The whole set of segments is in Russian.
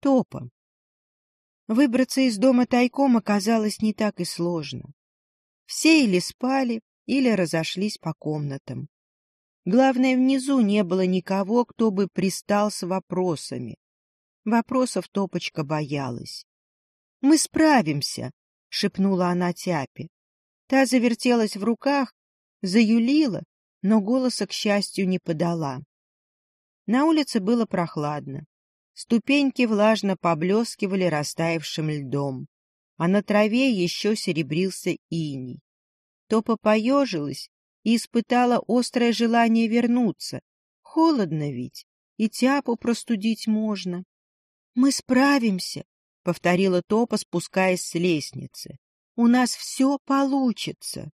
Топа. Выбраться из дома тайком оказалось не так и сложно. Все или спали, или разошлись по комнатам. Главное, внизу не было никого, кто бы пристал с вопросами. Вопросов Топочка боялась. — Мы справимся, — шепнула она Тяпе. Та завертелась в руках, заюлила, но голоса, к счастью, не подала. На улице было прохладно. Ступеньки влажно поблескивали растаявшим льдом, а на траве еще серебрился иней. Топа поежилась и испытала острое желание вернуться. Холодно ведь, и тяпу простудить можно. — Мы справимся, — повторила Топа, спускаясь с лестницы. — У нас все получится.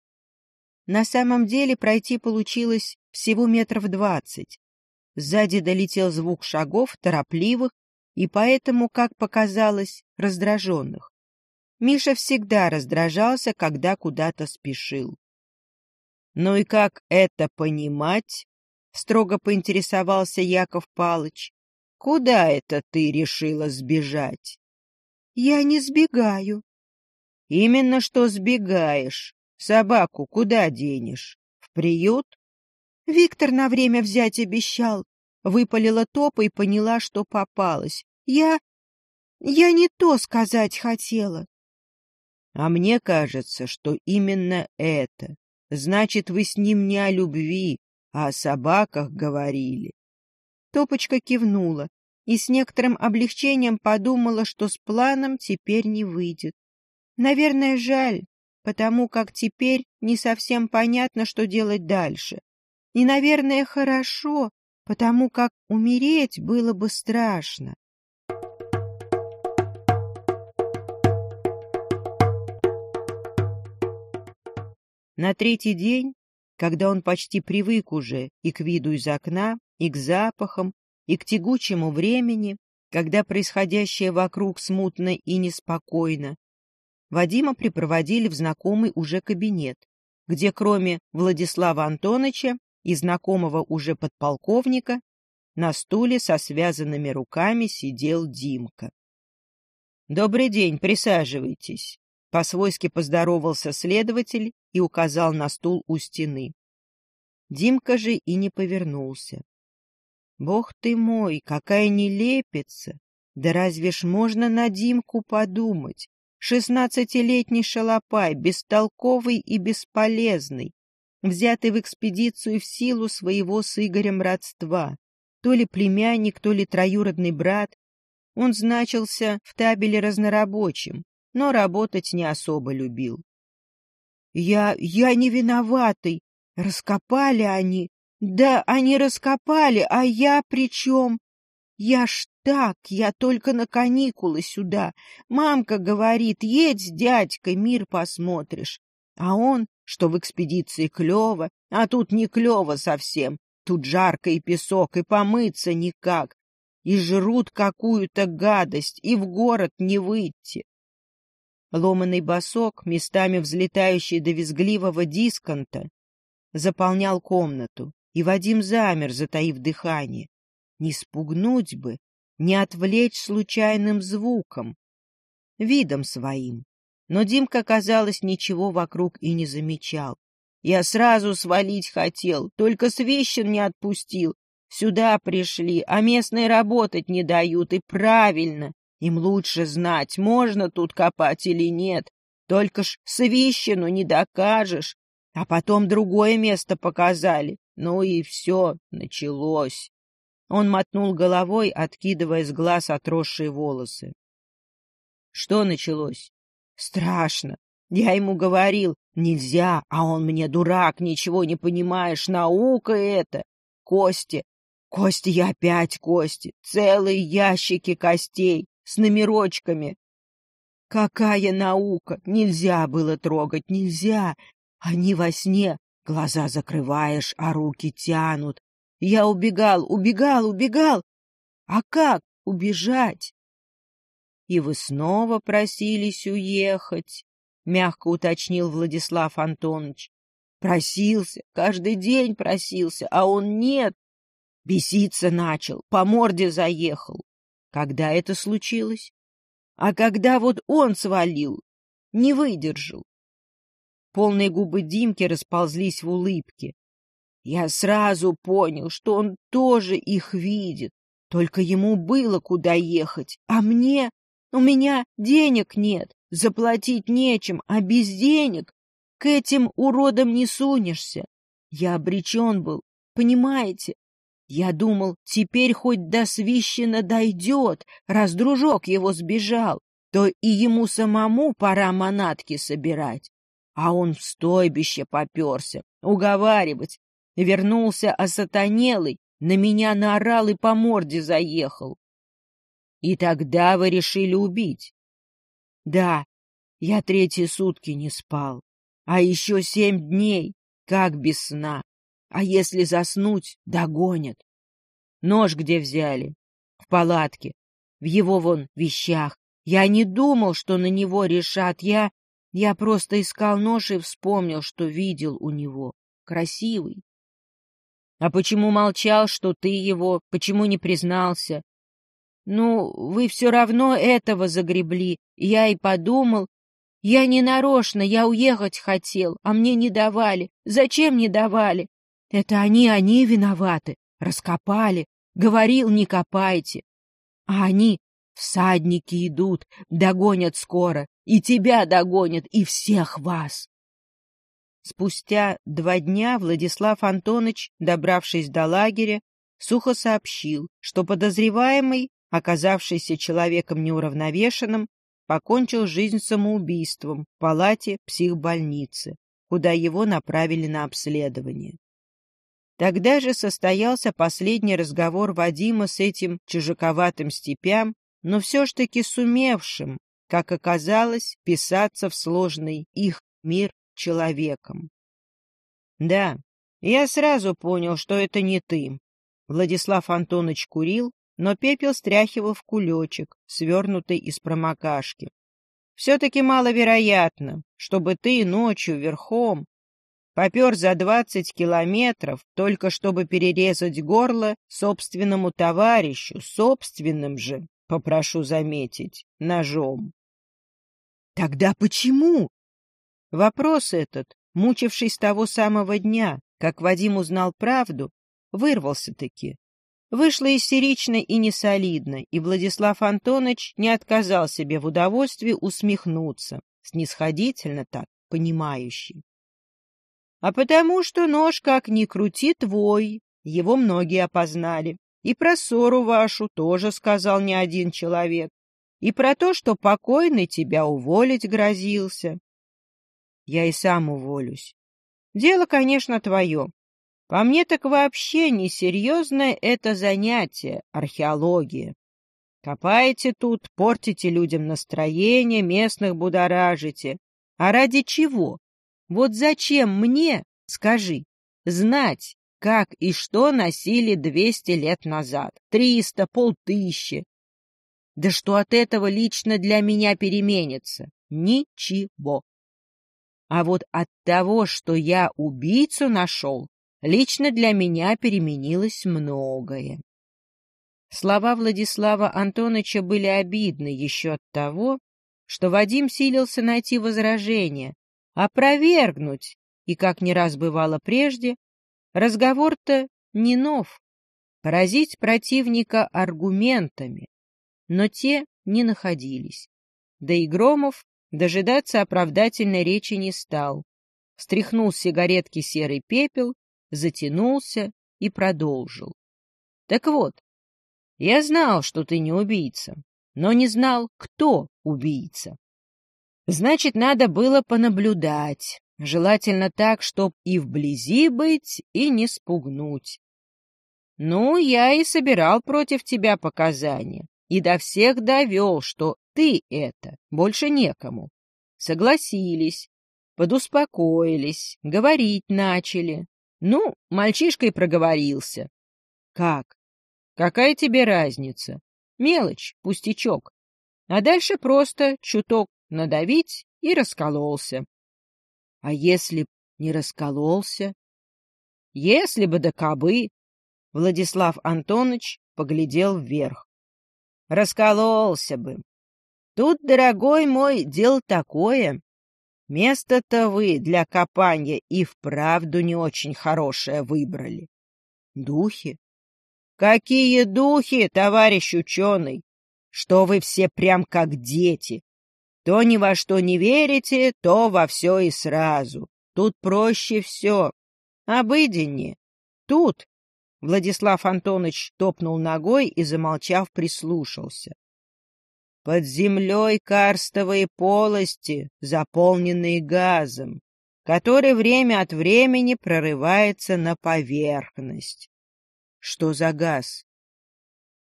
На самом деле пройти получилось всего метров двадцать. Сзади долетел звук шагов, торопливых и поэтому, как показалось, раздраженных. Миша всегда раздражался, когда куда-то спешил. — Ну и как это понимать? — строго поинтересовался Яков Палыч. — Куда это ты решила сбежать? — Я не сбегаю. — Именно что сбегаешь. Собаку куда денешь? В приют? Виктор на время взять обещал. Выпалила топа и поняла, что попалась. Я... я не то сказать хотела. А мне кажется, что именно это. Значит, вы с ним не о любви, а о собаках говорили. Топочка кивнула и с некоторым облегчением подумала, что с планом теперь не выйдет. Наверное, жаль, потому как теперь не совсем понятно, что делать дальше. И, наверное, хорошо, потому как умереть было бы страшно. На третий день, когда он почти привык уже и к виду из окна, и к запахам, и к тягучему времени, когда происходящее вокруг смутно и неспокойно, Вадима припроводили в знакомый уже кабинет, где кроме Владислава Антоновича и знакомого уже подполковника, на стуле со связанными руками сидел Димка. — Добрый день, присаживайтесь. По-свойски поздоровался следователь и указал на стул у стены. Димка же и не повернулся. — Бог ты мой, какая нелепица! Да разве ж можно на Димку подумать? Шестнадцатилетний шалопай, бестолковый и бесполезный, взятый в экспедицию в силу своего с Игорем родства. То ли племянник, то ли троюродный брат. Он значился в табеле разнорабочим, но работать не особо любил. «Я... я не виноватый. Раскопали они. Да, они раскопали, а я при чем? Я ж так, я только на каникулы сюда. Мамка говорит, едь с дядькой, мир посмотришь. А он, что в экспедиции клево, а тут не клево совсем. Тут жарко и песок, и помыться никак. И жрут какую-то гадость, и в город не выйти. Ломаный босок, местами взлетающий до визгливого дисконта, заполнял комнату, и Вадим замер, затаив дыхание. Не спугнуть бы, не отвлечь случайным звуком, видом своим. Но Димка, казалось, ничего вокруг и не замечал. Я сразу свалить хотел, только Свещин не отпустил. Сюда пришли, а местные работать не дают, и правильно. Им лучше знать, можно тут копать или нет. Только ж Свищину не докажешь. А потом другое место показали. Ну и все, началось. Он мотнул головой, откидывая с глаз отросшие волосы. Что началось? Страшно. Я ему говорил, нельзя, а он мне дурак, ничего не понимаешь, наука это. Кости. Кости я опять кости. Целые ящики костей с номерочками. Какая наука? Нельзя было трогать, нельзя. Они во сне. Глаза закрываешь, а руки тянут. Я убегал, убегал, убегал. А как убежать? И вы снова просились уехать, — мягко уточнил Владислав Антонович. Просился, каждый день просился, а он нет. Беситься начал, по морде заехал. Когда это случилось? А когда вот он свалил, не выдержал. Полные губы Димки расползлись в улыбке. Я сразу понял, что он тоже их видит. Только ему было куда ехать, а мне... У меня денег нет, заплатить нечем, а без денег к этим уродам не сунешься. Я обречен был, понимаете? Я думал, теперь хоть до свищена дойдет, раз дружок его сбежал, то и ему самому пора манатки собирать. А он в стойбище поперся, уговаривать. Вернулся осатанелый, на меня наорал и по морде заехал. И тогда вы решили убить? Да, я третьи сутки не спал. А еще семь дней, как без сна. А если заснуть, догонят. Нож где взяли? В палатке. В его вон вещах. Я не думал, что на него решат. Я... Я просто искал нож и вспомнил, что видел у него. Красивый. А почему молчал, что ты его? Почему не признался? Ну, вы все равно этого загребли. Я и подумал. Я не нарочно, я уехать хотел, а мне не давали. Зачем не давали? Это они, они виноваты. Раскопали. Говорил, не копайте. А они, всадники идут, догонят скоро. И тебя догонят, и всех вас. Спустя два дня Владислав Антонович, добравшись до лагеря, сухо сообщил, что подозреваемый, оказавшийся человеком неуравновешенным, покончил жизнь самоубийством в палате психбольницы, куда его направили на обследование. Тогда же состоялся последний разговор Вадима с этим чужаковатым степям, но все ж таки сумевшим, как оказалось, писаться в сложный их мир человеком. Да, я сразу понял, что это не ты. Владислав Антонович курил, но пепел стряхивал в кулечек, свернутый из промокашки. Все-таки маловероятно, чтобы ты ночью верхом попер за двадцать километров, только чтобы перерезать горло собственному товарищу, собственным же, попрошу заметить, ножом. Тогда почему? Вопрос этот, мучивший с того самого дня, как Вадим узнал правду, вырвался-таки. Вышло истерично и несолидно, и Владислав Антонович не отказал себе в удовольствии усмехнуться, снисходительно так, понимающий. А потому что нож, как ни крути, твой, его многие опознали. И про ссору вашу тоже сказал не один человек. И про то, что покойный тебя уволить грозился я и сам уволюсь. Дело, конечно, твое. По мне так вообще несерьезное это занятие, археология. Копаете тут, портите людям настроение, местных будоражите. А ради чего? Вот зачем мне, скажи, знать, как и что носили двести лет назад, триста, полтыщи? Да что от этого лично для меня переменится? Ничего. А вот от того, что я убийцу нашел, лично для меня переменилось многое. Слова Владислава Антоновича были обидны еще от того, что Вадим силился найти возражение, опровергнуть, и, как не раз бывало прежде, разговор-то не нов, поразить противника аргументами, но те не находились. Да и Громов Дожидаться оправдательной речи не стал. Стряхнул с сигаретки серый пепел, затянулся и продолжил. Так вот, я знал, что ты не убийца, но не знал, кто убийца. Значит, надо было понаблюдать, желательно так, чтоб и вблизи быть, и не спугнуть. Ну, я и собирал против тебя показания, и до всех довел, что ты это, больше некому. Согласились, подуспокоились, говорить начали. Ну, мальчишка и проговорился. Как? Какая тебе разница? Мелочь, пустячок. А дальше просто чуток надавить и раскололся. А если б не раскололся? Если бы да кабы. Владислав Антонович поглядел вверх. раскололся бы. Тут, дорогой мой, дело такое. Место-то вы для копания и вправду не очень хорошее выбрали. Духи? Какие духи, товарищ ученый? Что вы все прям как дети. То ни во что не верите, то во все и сразу. Тут проще все. Обыденнее. Тут Владислав Антонович топнул ногой и, замолчав, прислушался. Под землей карстовые полости, заполненные газом, который время от времени прорывается на поверхность. Что за газ?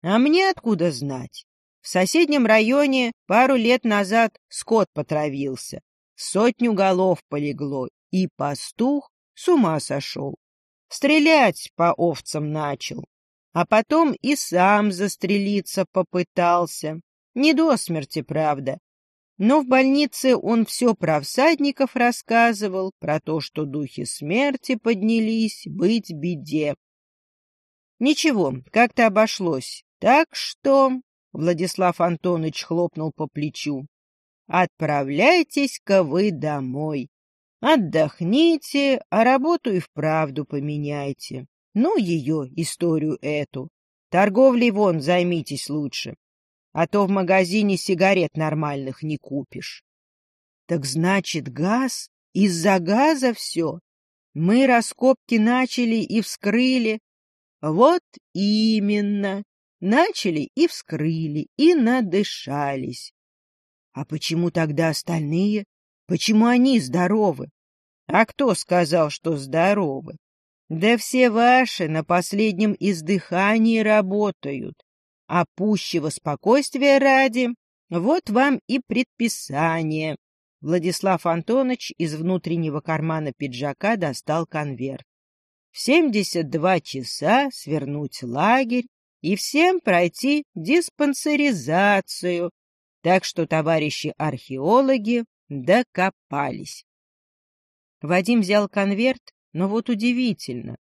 А мне откуда знать? В соседнем районе пару лет назад скот потравился, сотню голов полегло, и пастух с ума сошел. Стрелять по овцам начал, а потом и сам застрелиться попытался. Не до смерти, правда. Но в больнице он все про всадников рассказывал, про то, что духи смерти поднялись, быть беде. Ничего, как-то обошлось. Так что... Владислав Антонович хлопнул по плечу. «Отправляйтесь-ка вы домой. Отдохните, а работу и вправду поменяйте. Ну, ее, историю эту. Торговлей вон займитесь лучше, а то в магазине сигарет нормальных не купишь. Так значит, газ? Из-за газа все? Мы раскопки начали и вскрыли. Вот именно. Начали и вскрыли, и надышались. А почему тогда остальные? Почему они здоровы? А кто сказал, что здоровы? Да все ваши на последнем издыхании работают. А пущего спокойствия ради, вот вам и предписание. Владислав Антонович из внутреннего кармана пиджака достал конверт. В семьдесят два часа свернуть лагерь и всем пройти диспансеризацию. Так что, товарищи археологи, Докопались. Вадим взял конверт, но вот удивительно.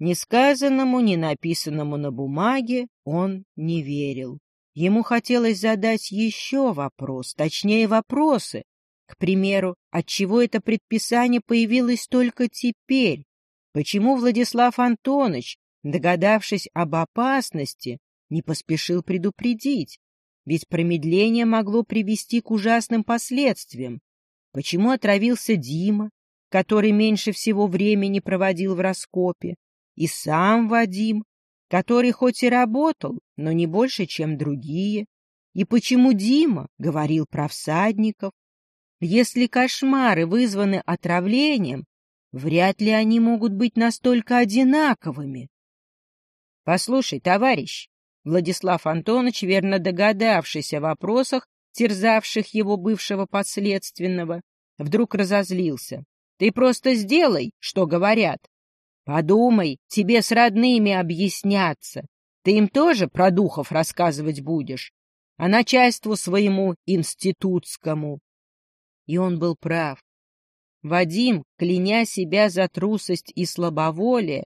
Ни сказанному, ни написанному на бумаге он не верил. Ему хотелось задать еще вопрос, точнее вопросы. К примеру, отчего это предписание появилось только теперь? Почему Владислав Антонович, догадавшись об опасности, не поспешил предупредить? ведь промедление могло привести к ужасным последствиям. Почему отравился Дима, который меньше всего времени проводил в раскопе, и сам Вадим, который хоть и работал, но не больше, чем другие? И почему Дима говорил про всадников? Если кошмары вызваны отравлением, вряд ли они могут быть настолько одинаковыми. — Послушай, товарищ, Владислав Антонович, верно догадавшись о вопросах, терзавших его бывшего подследственного, вдруг разозлился. «Ты просто сделай, что говорят. Подумай, тебе с родными объясняться. Ты им тоже про духов рассказывать будешь, а начальству своему институтскому». И он был прав. Вадим, кляня себя за трусость и слабоволие,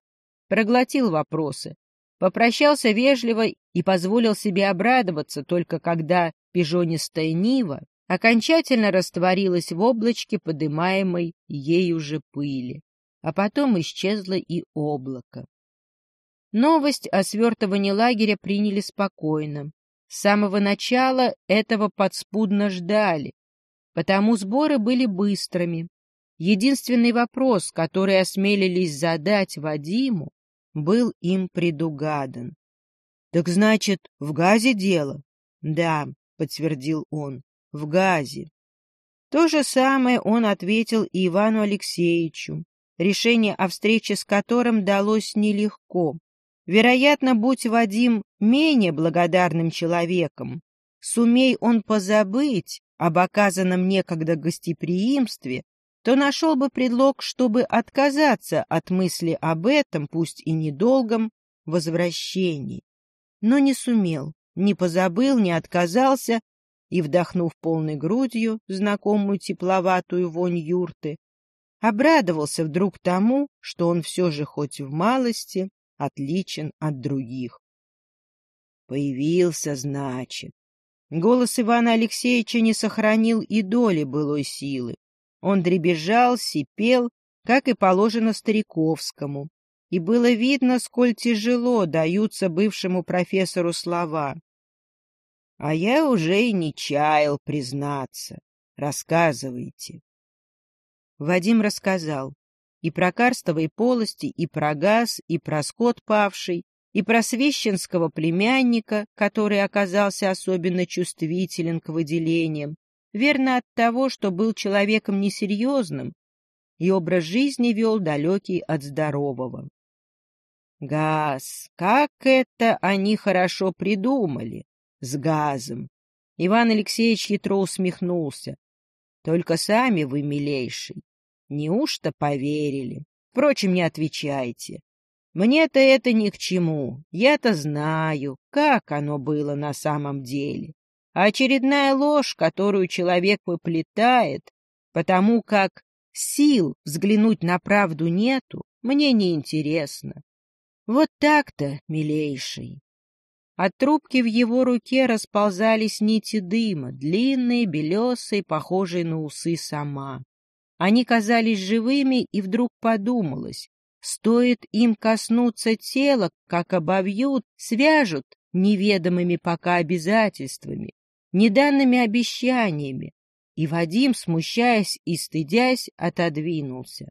проглотил вопросы, Попрощался вежливо и позволил себе обрадоваться, только когда пижонистая Нива окончательно растворилась в облачке, подымаемой ею же пыли. А потом исчезло и облако. Новость о свертывании лагеря приняли спокойно. С самого начала этого подспудно ждали, потому сборы были быстрыми. Единственный вопрос, который осмелились задать Вадиму, был им предугадан. — Так значит, в газе дело? — Да, — подтвердил он, — в газе. То же самое он ответил и Ивану Алексеевичу, решение о встрече с которым далось нелегко. Вероятно, будь Вадим менее благодарным человеком, сумей он позабыть об оказанном некогда гостеприимстве, то нашел бы предлог, чтобы отказаться от мысли об этом, пусть и недолгом, возвращении. Но не сумел, не позабыл, не отказался и, вдохнув полной грудью знакомую тепловатую вонь юрты, обрадовался вдруг тому, что он все же хоть в малости отличен от других. Появился, значит. Голос Ивана Алексеевича не сохранил и доли былой силы. Он дребезжал, сипел, как и положено Стариковскому, и было видно, сколь тяжело даются бывшему профессору слова. А я уже и не чаял признаться. Рассказывайте. Вадим рассказал и про карстовые полости, и про газ, и про скот павший, и про священского племянника, который оказался особенно чувствителен к выделениям, верно от того, что был человеком несерьезным и образ жизни вел далекий от здорового. Газ, как это они хорошо придумали, с газом. Иван Алексеевич хитро усмехнулся. Только сами вы, милейший, неужто поверили? Впрочем, не отвечайте. Мне-то это ни к чему. Я-то знаю, как оно было на самом деле. Очередная ложь, которую человек выплетает, потому как сил взглянуть на правду нету, мне не интересно. Вот так-то, милейший. От трубки в его руке расползались нити дыма, длинные, белесые, похожие на усы сама. Они казались живыми, и вдруг подумалось, стоит им коснуться тела, как обовьют, свяжут неведомыми пока обязательствами, неданными обещаниями, и Вадим, смущаясь и стыдясь, отодвинулся.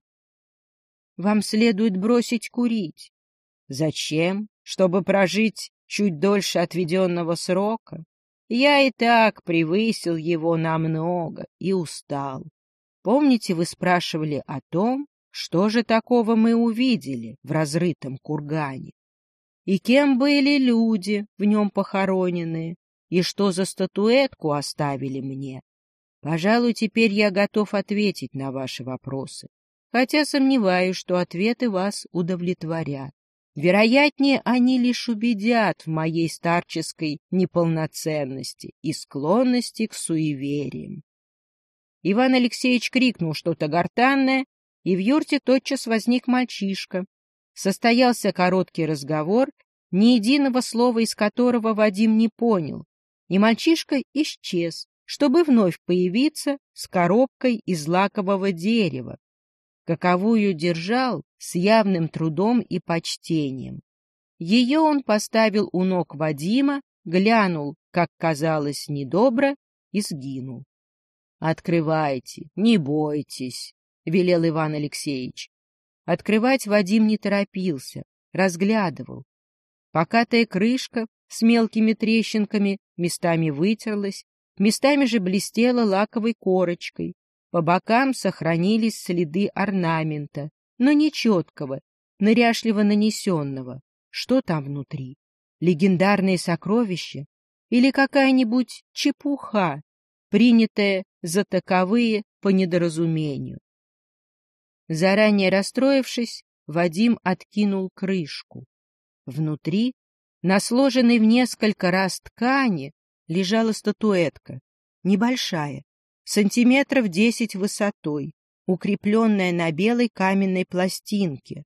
— Вам следует бросить курить. — Зачем? Чтобы прожить чуть дольше отведенного срока? Я и так превысил его намного и устал. Помните, вы спрашивали о том, что же такого мы увидели в разрытом кургане? И кем были люди, в нем похороненные? и что за статуэтку оставили мне. Пожалуй, теперь я готов ответить на ваши вопросы, хотя сомневаюсь, что ответы вас удовлетворят. Вероятнее, они лишь убедят в моей старческой неполноценности и склонности к суевериям. Иван Алексеевич крикнул что-то гортанное, и в юрте тотчас возник мальчишка. Состоялся короткий разговор, ни единого слова из которого Вадим не понял, и мальчишка исчез, чтобы вновь появиться с коробкой из лакового дерева, каковую держал с явным трудом и почтением. Ее он поставил у ног Вадима, глянул, как казалось, недобро, и сгинул. — Открывайте, не бойтесь, — велел Иван Алексеевич. Открывать Вадим не торопился, разглядывал. Покатая крышка с мелкими трещинками местами вытерлась, местами же блестела лаковой корочкой. По бокам сохранились следы орнамента, но нечеткого, ныряшливо нанесенного. Что там внутри? Легендарные сокровища? Или какая-нибудь чепуха, принятая за таковые по недоразумению? Заранее расстроившись, Вадим откинул крышку. Внутри на сложенной в несколько раз ткани лежала статуэтка, небольшая, сантиметров десять высотой, укрепленная на белой каменной пластинке.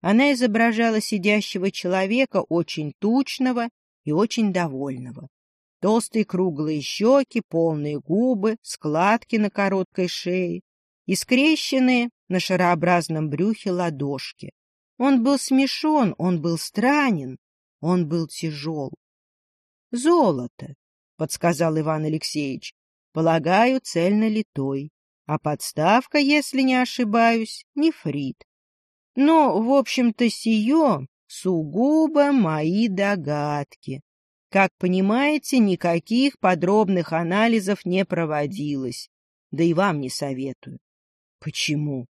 Она изображала сидящего человека очень тучного и очень довольного. Толстые круглые щеки, полные губы, складки на короткой шее и скрещенные на шарообразном брюхе ладошки. Он был смешон, он был странен, он был тяжел. — Золото, — подсказал Иван Алексеевич. — Полагаю, цельно литой. А подставка, если не ошибаюсь, нефрит. Но, в общем-то, сие сугубо мои догадки. Как понимаете, никаких подробных анализов не проводилось. Да и вам не советую. Почему?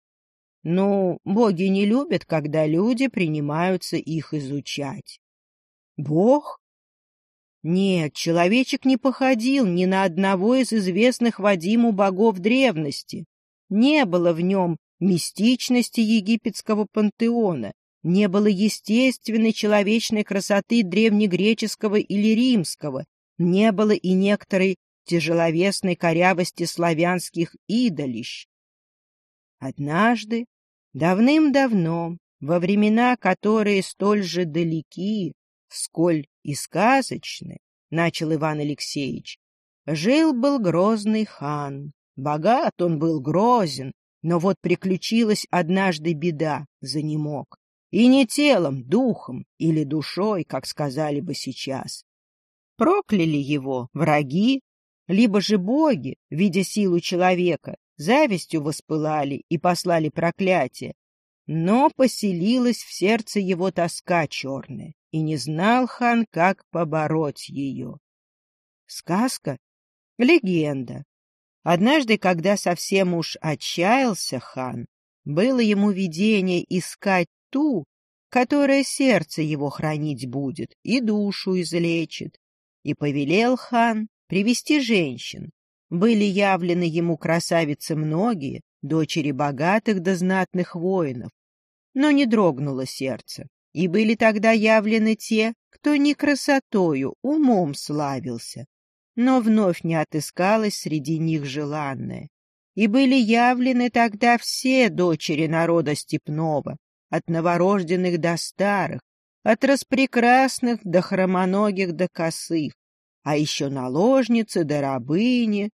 Ну, боги не любят, когда люди принимаются их изучать. Бог? Нет, человечек не походил ни на одного из известных Вадиму богов древности. Не было в нем мистичности египетского пантеона, не было естественной человечной красоты древнегреческого или римского, не было и некоторой тяжеловесной корявости славянских идолищ. Однажды, давным-давно, во времена, которые столь же далеки, сколь и сказочны, — начал Иван Алексеевич. Жил-был грозный хан. Богат он был грозен, но вот приключилась однажды беда, за занемог. И не телом, духом или душой, как сказали бы сейчас. Прокляли его враги, либо же боги, видя силу человека, завистью воспылали и послали проклятие. Но поселилась в сердце его тоска черная, и не знал хан, как побороть ее. Сказка? Легенда. Однажды, когда совсем уж отчаялся хан, было ему видение искать ту, которая сердце его хранить будет и душу излечит. И повелел хан привести женщин. Были явлены ему красавицы многие, дочери богатых да знатных воинов. Но не дрогнуло сердце, и были тогда явлены те, кто не красотою, умом славился, но вновь не отыскалось среди них желанное. И были явлены тогда все дочери народа степного, от новорожденных до старых, от распрекрасных до хромоногих до косых, а еще наложницы да рабыни,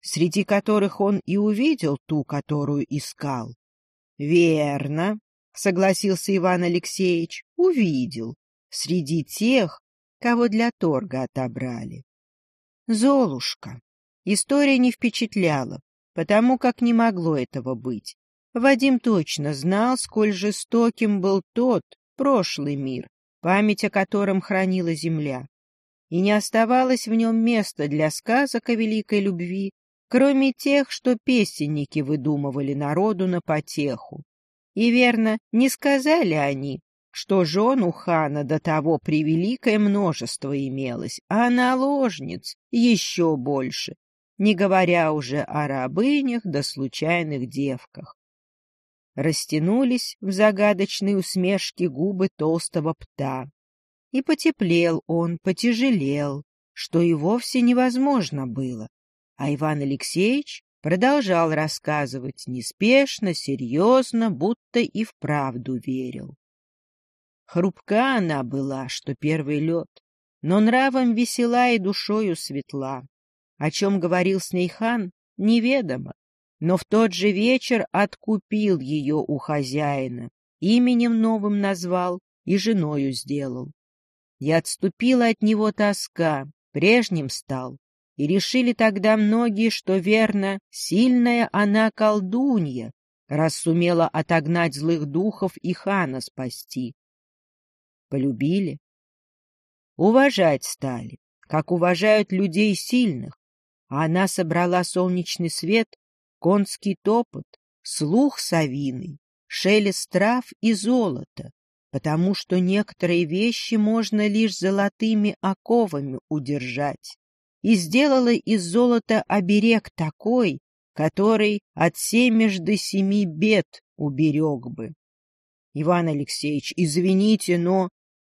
среди которых он и увидел ту, которую искал. — Верно, — согласился Иван Алексеевич, — увидел, среди тех, кого для торга отобрали. Золушка. История не впечатляла, потому как не могло этого быть. Вадим точно знал, сколь жестоким был тот, прошлый мир, память о котором хранила земля. И не оставалось в нем места для сказок о великой любви, кроме тех, что песенники выдумывали народу на потеху. И верно, не сказали они, что жен хана до того превеликое множество имелось, а наложниц еще больше, не говоря уже о рабынях да случайных девках. Растянулись в загадочной усмешке губы толстого пта. И потеплел он, потяжелел, что и вовсе невозможно было. А Иван Алексеевич продолжал рассказывать неспешно, серьезно, будто и вправду верил. Хрупка она была, что первый лед, но нравом весела и душою светла. О чем говорил с ней хан, неведомо, но в тот же вечер откупил ее у хозяина, именем новым назвал и женою сделал. И отступила от него тоска, прежним стал, и решили тогда многие, что верно, сильная она колдунья, раз сумела отогнать злых духов и хана спасти. Полюбили. Уважать стали, как уважают людей сильных, а она собрала солнечный свет, конский топот, слух совиный, шелест трав и золото, потому что некоторые вещи можно лишь золотыми оковами удержать и сделала из золота оберег такой, который от семежды семи бед уберег бы. Иван Алексеевич, извините, но...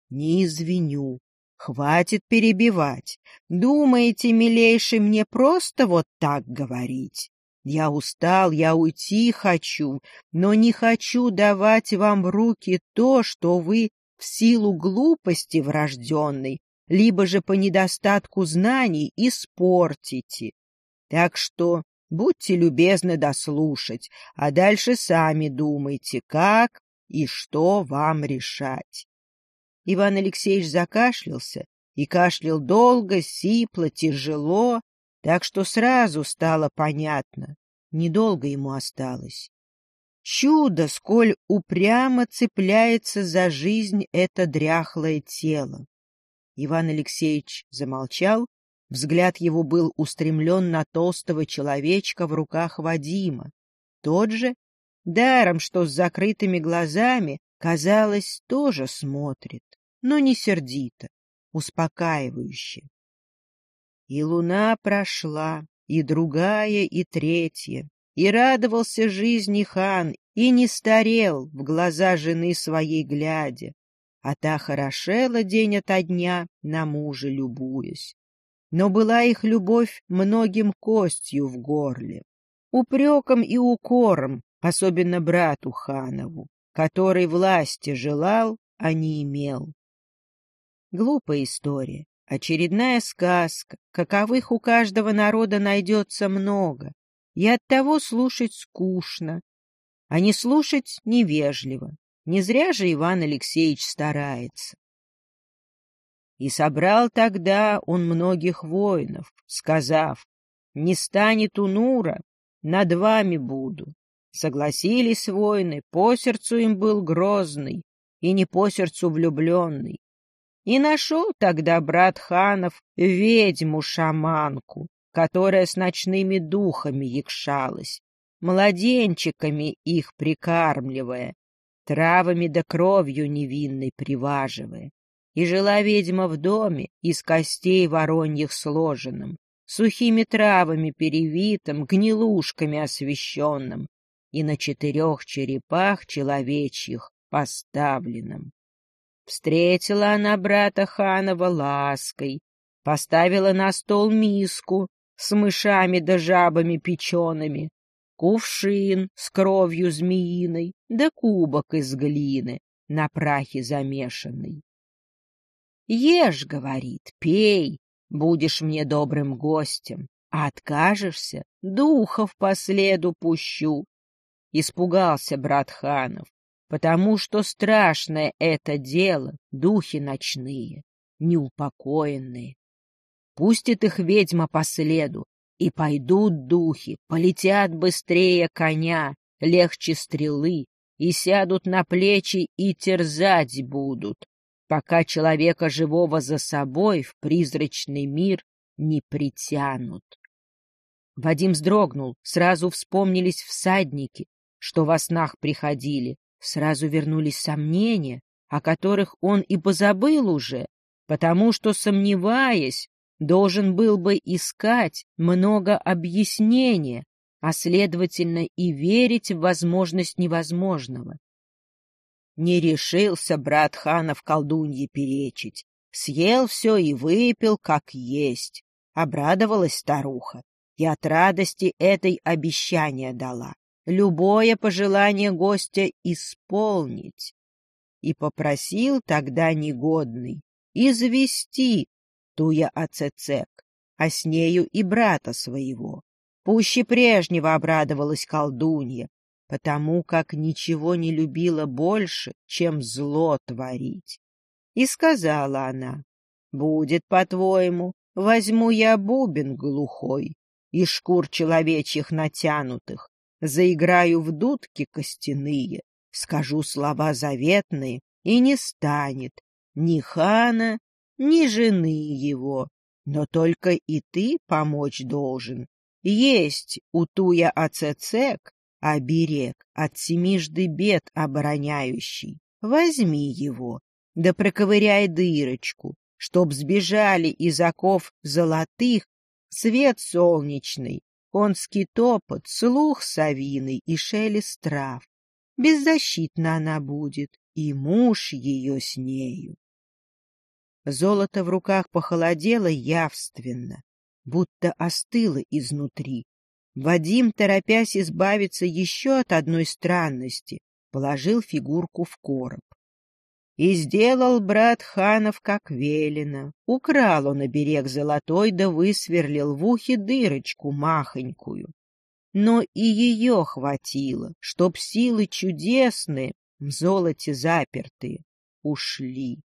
Не извиню. Хватит перебивать. Думаете, милейший, мне просто вот так говорить? Я устал, я уйти хочу, но не хочу давать вам в руки то, что вы в силу глупости врожденной либо же по недостатку знаний испортите. Так что будьте любезны дослушать, а дальше сами думайте, как и что вам решать. Иван Алексеевич закашлялся и кашлял долго, сипло, тяжело, так что сразу стало понятно. Недолго ему осталось. Чудо, сколь упрямо цепляется за жизнь это дряхлое тело. Иван Алексеевич замолчал, взгляд его был устремлен на толстого человечка в руках Вадима. Тот же, даром что с закрытыми глазами, казалось, тоже смотрит, но не сердито, успокаивающе. И луна прошла, и другая, и третья, и радовался жизни хан, и не старел, в глаза жены своей глядя, а та хорошела день ото дня, на мужа любуясь. Но была их любовь многим костью в горле, упреком и укором, особенно брату Ханову, который власти желал, а не имел. Глупая история, очередная сказка, каковых у каждого народа найдется много, и оттого слушать скучно, а не слушать невежливо. Не зря же Иван Алексеевич старается. И собрал тогда он многих воинов, сказав, «Не станет унура, над вами буду». Согласились воины, по сердцу им был грозный и не по сердцу влюбленный. И нашел тогда брат ханов ведьму-шаманку, которая с ночными духами якшалась, младенчиками их прикармливая, травами да кровью невинной приваживая. И жила ведьма в доме, из костей вороньих сложенным, сухими травами перевитым, гнилушками освещенным, и на четырех черепах человечьих поставленным. Встретила она брата Ханова лаской, поставила на стол миску с мышами да жабами печеными, кувшин с кровью змеиной да кубок из глины на прахе замешанный. Ешь, говорит, пей, будешь мне добрым гостем, а откажешься, духов по следу пущу. Испугался брат Ханов, потому что страшное это дело, духи ночные, неупокоенные. Пустит их ведьма по следу, и пойдут духи, полетят быстрее коня, легче стрелы, и сядут на плечи и терзать будут, пока человека живого за собой в призрачный мир не притянут. Вадим вздрогнул, сразу вспомнились всадники, что во снах приходили, сразу вернулись сомнения, о которых он и позабыл уже, потому что, сомневаясь, должен был бы искать много объяснения, а, следовательно, и верить в возможность невозможного. Не решился брат хана в колдунье перечить. Съел все и выпил, как есть. Обрадовалась старуха и от радости этой обещание дала. Любое пожелание гостя исполнить. И попросил тогда негодный извести Туя Ацецек, а с нею и брата своего. Пуще прежнего обрадовалась колдунья, потому как ничего не любила больше, чем зло творить. И сказала она, «Будет, по-твоему, возьму я бубен глухой и шкур человечьих натянутых, заиграю в дудки костяные, скажу слова заветные, и не станет ни хана, ни жены его, но только и ты помочь должен. Есть у Туя Ацецек оберег от семижды бед обороняющий. Возьми его, да проковыряй дырочку, чтоб сбежали из оков золотых свет солнечный, конский топот, слух совиный и шелест трав. Беззащитна она будет, и муж ее с нею. Золото в руках похолодело явственно, будто остыло изнутри, Вадим, торопясь избавиться еще от одной странности, положил фигурку в короб. И сделал брат ханов, как велено. Украл он оберег золотой, да высверлил в ухе дырочку махонькую. Но и ее хватило, чтоб силы чудесные, в золоте запертые, ушли.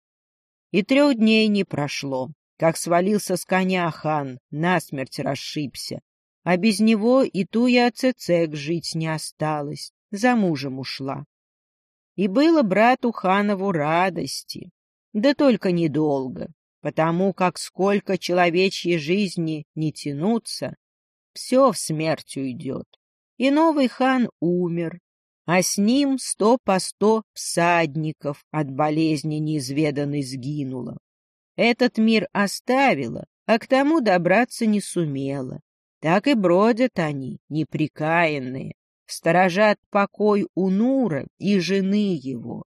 И трех дней не прошло, как свалился с коня хан, насмерть расшибся, а без него и Туя Цецек жить не осталось, за мужем ушла. И было брату Ханову радости, да только недолго, потому как сколько человечьей жизни не тянутся, все в смерть уйдет. И новый хан умер, а с ним сто по сто всадников от болезни неизведанной сгинуло. Этот мир оставила, а к тому добраться не сумела. Так и бродят они, неприкаянные, сторожат покой у Нура и жены его,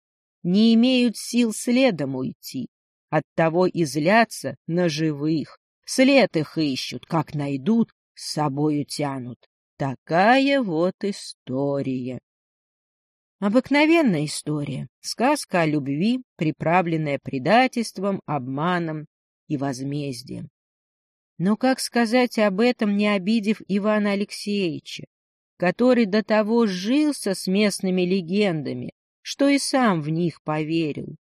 не имеют сил следом уйти, оттого и злятся на живых, след их ищут, как найдут, с собою тянут. Такая вот история. Обыкновенная история, сказка о любви, приправленная предательством, обманом и возмездием. Но как сказать об этом, не обидев Ивана Алексеевича, который до того сжился с местными легендами, что и сам в них поверил?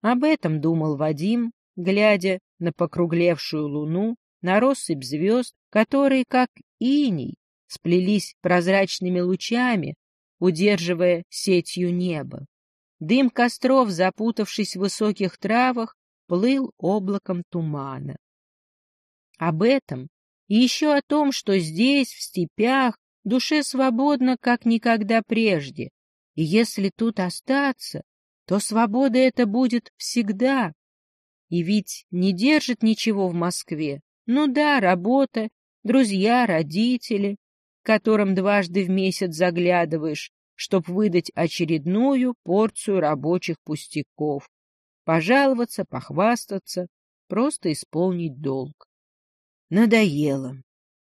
Об этом думал Вадим, глядя на покруглевшую луну, на россыпь звезд, которые, как иней, сплелись прозрачными лучами, удерживая сетью небо. Дым костров, запутавшись в высоких травах, плыл облаком тумана. Об этом и еще о том, что здесь, в степях, душе свободно, как никогда прежде, и если тут остаться, то свобода эта будет всегда. И ведь не держит ничего в Москве. Ну да, работа, друзья, родители, которым дважды в месяц заглядываешь, чтоб выдать очередную порцию рабочих пустяков, пожаловаться, похвастаться, просто исполнить долг. Надоело.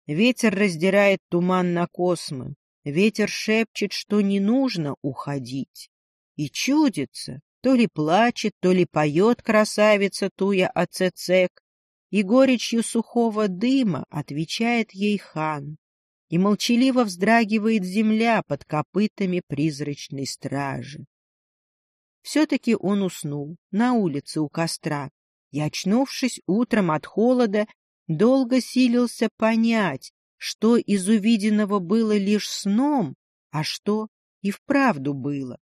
Ветер раздирает туман на космы. Ветер шепчет, что не нужно уходить. И чудится, то ли плачет, то ли поет красавица Туя Ацецек, и горечью сухого дыма отвечает ей хан, и молчаливо вздрагивает земля под копытами призрачной стражи. Все-таки он уснул на улице у костра, и, очнувшись утром от холода, долго силился понять, что из увиденного было лишь сном, а что и вправду было.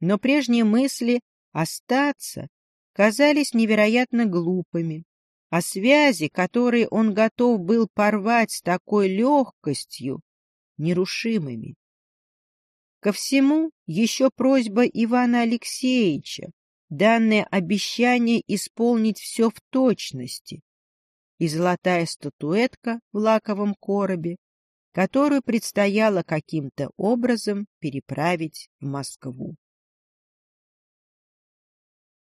Но прежние мысли остаться казались невероятно глупыми, а связи, которые он готов был порвать с такой легкостью, нерушимыми. Ко всему еще просьба Ивана Алексеевича, данное обещание исполнить все в точности, и золотая статуэтка в лаковом коробе, которую предстояло каким-то образом переправить в Москву.